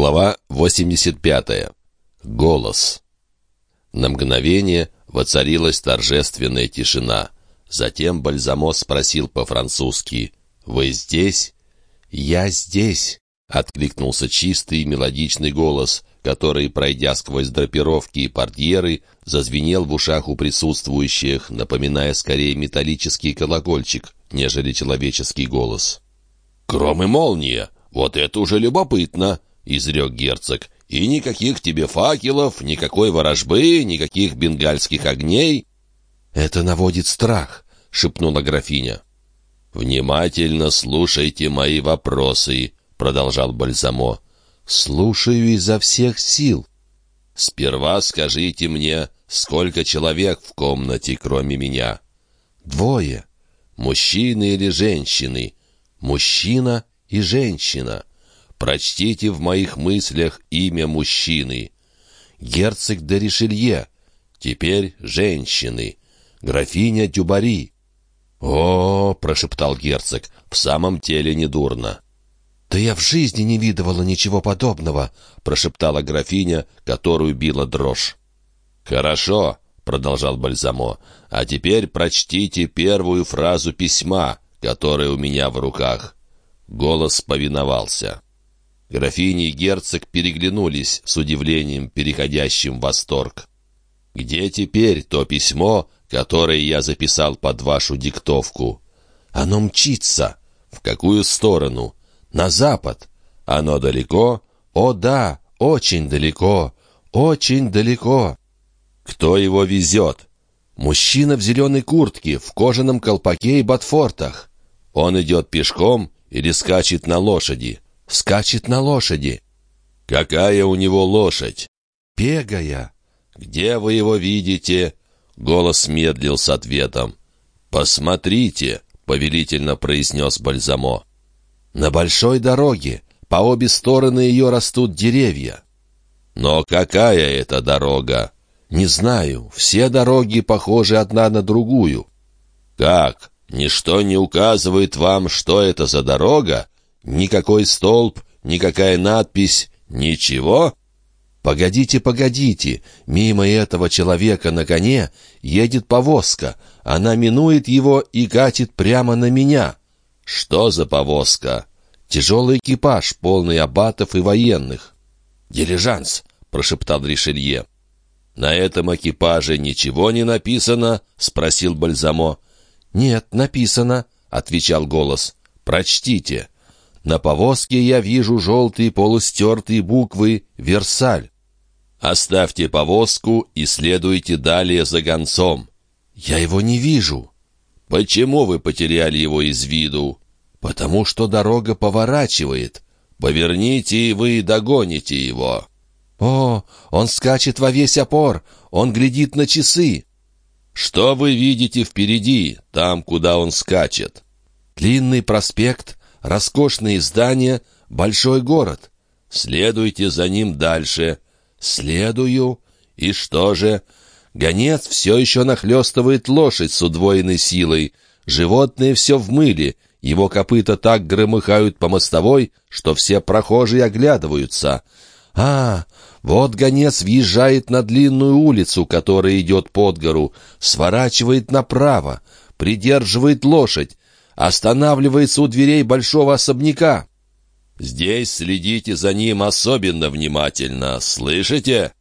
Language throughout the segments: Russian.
Глава 85. Голос. На мгновение воцарилась торжественная тишина. Затем Бальзамо спросил по-французски «Вы здесь?» «Я здесь», — откликнулся чистый мелодичный голос, который, пройдя сквозь драпировки и портьеры, зазвенел в ушах у присутствующих, напоминая скорее металлический колокольчик, нежели человеческий голос. «Гром и молния! Вот это уже любопытно!» — изрек герцог. «И никаких тебе факелов, никакой ворожбы, никаких бенгальских огней». «Это наводит страх», — шепнула графиня. «Внимательно слушайте мои вопросы», — продолжал Бальзамо. «Слушаю изо всех сил». «Сперва скажите мне, сколько человек в комнате, кроме меня?» «Двое». «Мужчины или женщины?» «Мужчина и женщина». Прочтите в моих мыслях имя мужчины. Герцог де Ришелье. Теперь женщины. Графиня Дюбари. «О, — прошептал герцог, — в самом деле недурно». «Да я в жизни не видывала ничего подобного», — прошептала графиня, которую била дрожь. «Хорошо», — продолжал Бальзамо, — «а теперь прочтите первую фразу письма, которое у меня в руках». Голос повиновался. Графиня и герцог переглянулись с удивлением, переходящим в восторг. «Где теперь то письмо, которое я записал под вашу диктовку?» «Оно мчится». «В какую сторону?» «На запад». «Оно далеко?» «О да, очень далеко, очень далеко». «Кто его везет?» «Мужчина в зеленой куртке, в кожаном колпаке и ботфортах». «Он идет пешком или скачет на лошади?» Скачет на лошади». «Какая у него лошадь?» «Пегая». «Где вы его видите?» Голос медлил с ответом. «Посмотрите», — повелительно произнес Бальзамо. «На большой дороге. По обе стороны ее растут деревья». «Но какая это дорога?» «Не знаю. Все дороги похожи одна на другую». «Как? Ничто не указывает вам, что это за дорога?» Никакой столб, никакая надпись, ничего? «Погодите, погодите! Мимо этого человека на коне едет повозка. Она минует его и катит прямо на меня». «Что за повозка?» «Тяжелый экипаж, полный аббатов и военных». «Дилижанс», — прошептал Ришелье. «На этом экипаже ничего не написано?» — спросил Бальзамо. «Нет, написано», — отвечал голос. «Прочтите». На повозке я вижу желтые полустертые буквы «Версаль». Оставьте повозку и следуйте далее за гонцом. Я его не вижу. Почему вы потеряли его из виду? Потому что дорога поворачивает. Поверните, и вы догоните его. О, он скачет во весь опор, он глядит на часы. Что вы видите впереди, там, куда он скачет? Длинный проспект, роскошные здания, большой город. Следуйте за ним дальше. Следую. И что же? Гонец все еще нахлестывает лошадь с удвоенной силой. Животное все в мыле. Его копыта так громыхают по мостовой, что все прохожие оглядываются. А, вот гонец въезжает на длинную улицу, которая идет под гору, сворачивает направо, придерживает лошадь, останавливается у дверей большого особняка. «Здесь следите за ним особенно внимательно, слышите?»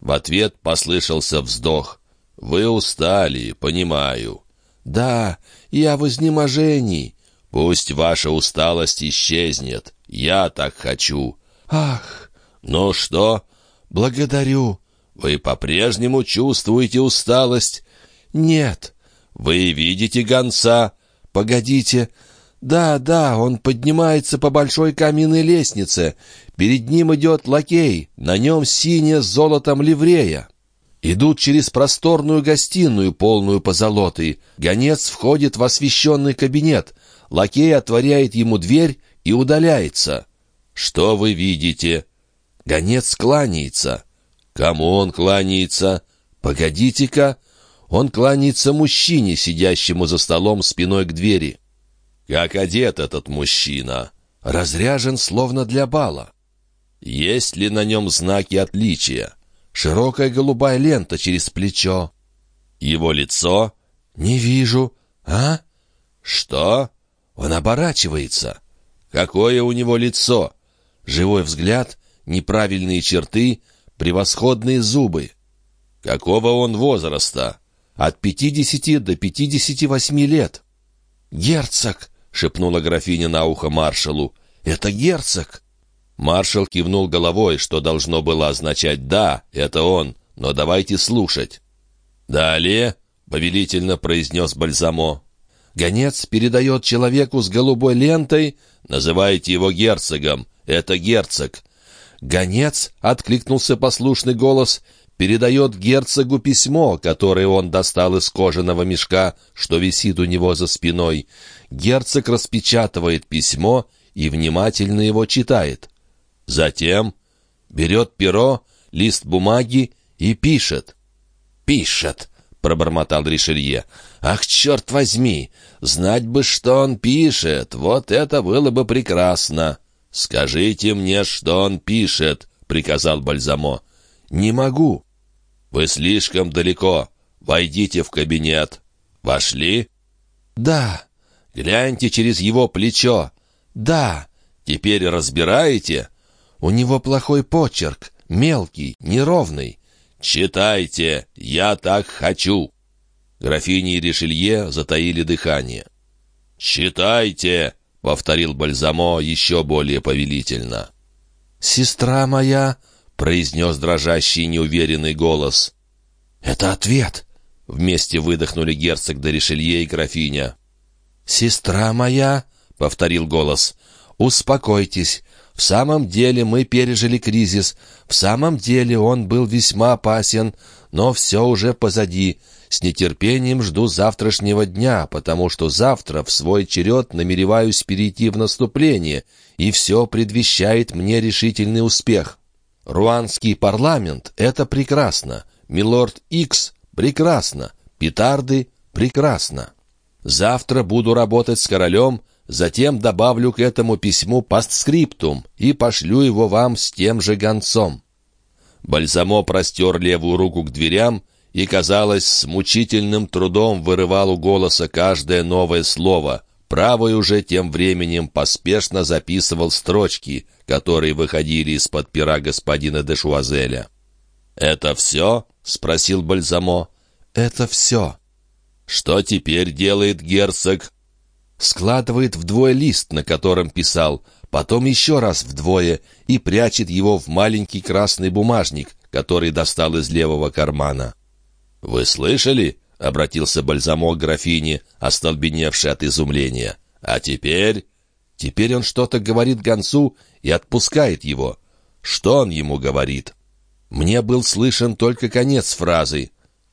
В ответ послышался вздох. «Вы устали, понимаю». «Да, я в изнеможении». «Пусть ваша усталость исчезнет. Я так хочу». «Ах!» «Ну что?» «Благодарю». «Вы по-прежнему чувствуете усталость?» «Нет». «Вы видите гонца?» «Погодите. Да, да, он поднимается по большой каменной лестнице. Перед ним идет лакей, на нем синяя с золотом ливрея. Идут через просторную гостиную, полную позолотой. Гонец входит в освещенный кабинет. Лакей отворяет ему дверь и удаляется. «Что вы видите?» Гонец кланяется. «Кому он кланяется?» «Погодите-ка!» Он кланяется мужчине, сидящему за столом спиной к двери. Как одет этот мужчина? Разряжен, словно для бала. Есть ли на нем знаки отличия? Широкая голубая лента через плечо. Его лицо? Не вижу. А? Что? Он оборачивается. Какое у него лицо? Живой взгляд, неправильные черты, превосходные зубы. Какого он возраста? От пятидесяти до пятидесяти восьми лет. «Герцог!» — шепнула графиня на ухо маршалу. «Это герцог!» Маршал кивнул головой, что должно было означать «да, это он, но давайте слушать». «Далее», — повелительно произнес Бальзамо, Гонец передает человеку с голубой лентой, называйте его герцогом, это герцог. Гонец, откликнулся послушный голос, передает герцогу письмо, которое он достал из кожаного мешка, что висит у него за спиной. Герцог распечатывает письмо и внимательно его читает. Затем берет перо, лист бумаги и пишет. «Пишет», — пробормотал Ришелье. «Ах, черт возьми! Знать бы, что он пишет! Вот это было бы прекрасно!» «Скажите мне, что он пишет», — приказал Бальзамо. «Не могу». «Вы слишком далеко. Войдите в кабинет». «Вошли?» «Да». «Гляньте через его плечо». «Да». «Теперь разбираете?» «У него плохой почерк, мелкий, неровный». «Читайте, я так хочу». Графини и Ришелье затаили дыхание. «Читайте!» — повторил Бальзамо еще более повелительно. «Сестра моя!» — произнес дрожащий неуверенный голос. «Это ответ!» — вместе выдохнули герцог де Ришелье и графиня. «Сестра моя!» — повторил голос. «Успокойтесь. В самом деле мы пережили кризис. В самом деле он был весьма опасен, но все уже позади. С нетерпением жду завтрашнего дня, потому что завтра в свой черед намереваюсь перейти в наступление, и все предвещает мне решительный успех. Руанский парламент — это прекрасно. Милорд Икс — прекрасно. Петарды — прекрасно. Завтра буду работать с королем, затем добавлю к этому письму постскриптум и пошлю его вам с тем же гонцом. Бальзамо простер левую руку к дверям и, казалось, с мучительным трудом вырывал у голоса каждое новое слово. Правый уже тем временем поспешно записывал строчки, которые выходили из-под пера господина де Шуазеля. «Это все?» — спросил Бальзамо. «Это все». «Что теперь делает герцог?» Складывает вдвое лист, на котором писал, потом еще раз вдвое и прячет его в маленький красный бумажник, который достал из левого кармана. «Вы слышали?» — обратился Бальзамо графине, остолбеневший от изумления. «А теперь...» Теперь он что-то говорит гонцу и отпускает его. Что он ему говорит? Мне был слышен только конец фразы.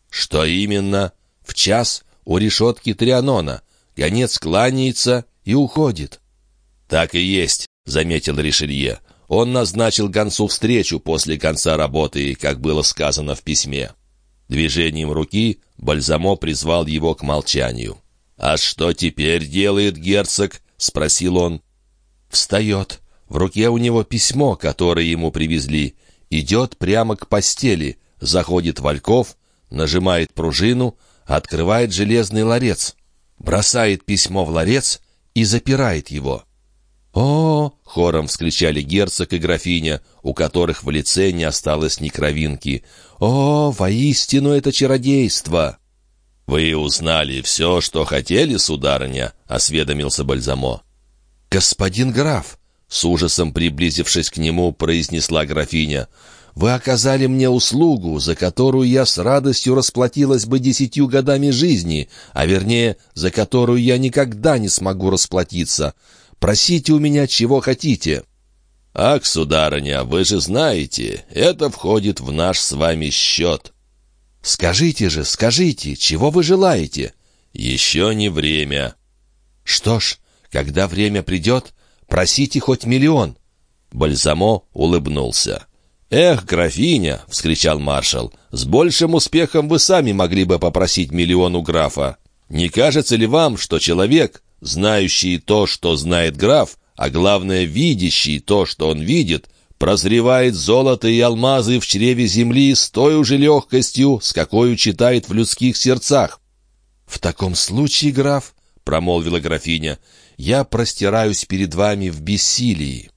«Что именно?» «В час у решетки Трианона. Гонец кланяется и уходит». «Так и есть», — заметил Ришелье. Он назначил гонцу встречу после конца работы, как было сказано в письме. Движением руки Бальзамо призвал его к молчанию. «А что теперь делает герцог?» — спросил он. «Встает. В руке у него письмо, которое ему привезли. Идет прямо к постели, заходит Вальков, нажимает пружину, открывает железный ларец, бросает письмо в ларец и запирает его». «О!» — хором вскричали герцог и графиня, у которых в лице не осталось ни кровинки. «О, воистину это чародейство!» «Вы узнали все, что хотели, сударыня?» — осведомился Бальзамо. «Господин граф!» — с ужасом приблизившись к нему, произнесла графиня. «Вы оказали мне услугу, за которую я с радостью расплатилась бы десятью годами жизни, а вернее, за которую я никогда не смогу расплатиться. Просите у меня, чего хотите». «Ах, сударыня, вы же знаете, это входит в наш с вами счет». «Скажите же, скажите, чего вы желаете?» «Еще не время». «Что ж, когда время придет, просите хоть миллион». Бальзамо улыбнулся. «Эх, графиня!» — вскричал маршал. «С большим успехом вы сами могли бы попросить миллион у графа. Не кажется ли вам, что человек, знающий то, что знает граф, а главное, видящий то, что он видит, прозревает золото и алмазы в чреве земли с той же легкостью, с какой читает в людских сердцах. «В таком случае, граф, — промолвила графиня, — я простираюсь перед вами в бессилии».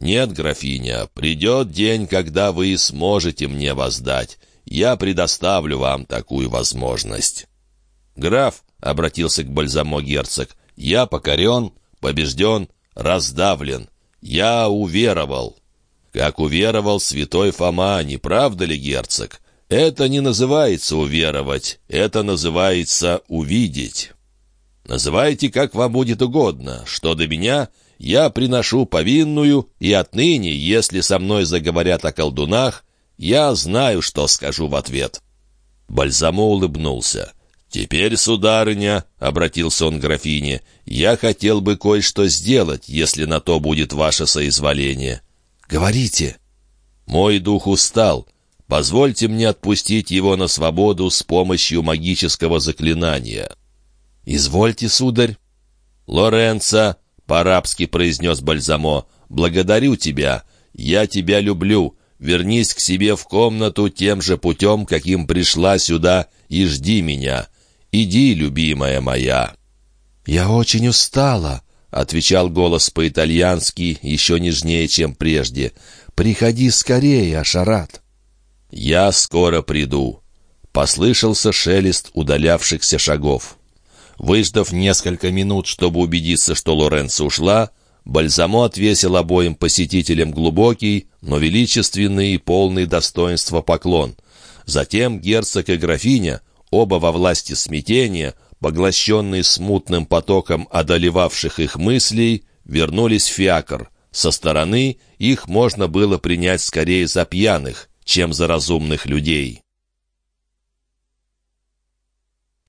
«Нет, графиня, придет день, когда вы сможете мне воздать. Я предоставлю вам такую возможность». «Граф», — обратился к Бальзамо герцог, — «я покорен, побежден, раздавлен. Я уверовал». Как уверовал святой Фома, не правда ли, герцог? Это не называется уверовать, это называется увидеть. Называйте, как вам будет угодно. Что до меня, я приношу повинную, и отныне, если со мной заговорят о колдунах, я знаю, что скажу в ответ». Бальзамо улыбнулся. «Теперь, сударыня», — обратился он к графине, — «я хотел бы кое-что сделать, если на то будет ваше соизволение». «Говорите». «Мой дух устал. Позвольте мне отпустить его на свободу с помощью магического заклинания». «Извольте, сударь». «Лоренцо», — по-арабски произнес Бальзамо, — «благодарю тебя. Я тебя люблю. Вернись к себе в комнату тем же путем, каким пришла сюда, и жди меня. Иди, любимая моя». «Я очень устала», — отвечал голос по-итальянски, еще нежнее, чем прежде. «Приходи скорее, Ашарат». «Я скоро приду». Послышался шелест удалявшихся шагов. Выждав несколько минут, чтобы убедиться, что Лоренцо ушла, Бальзамо отвесил обоим посетителям глубокий, но величественный и полный достоинства поклон. Затем герцог и графиня, оба во власти смятения, поглощенные смутным потоком одолевавших их мыслей, вернулись в фиакр. Со стороны их можно было принять скорее за пьяных, чем за разумных людей.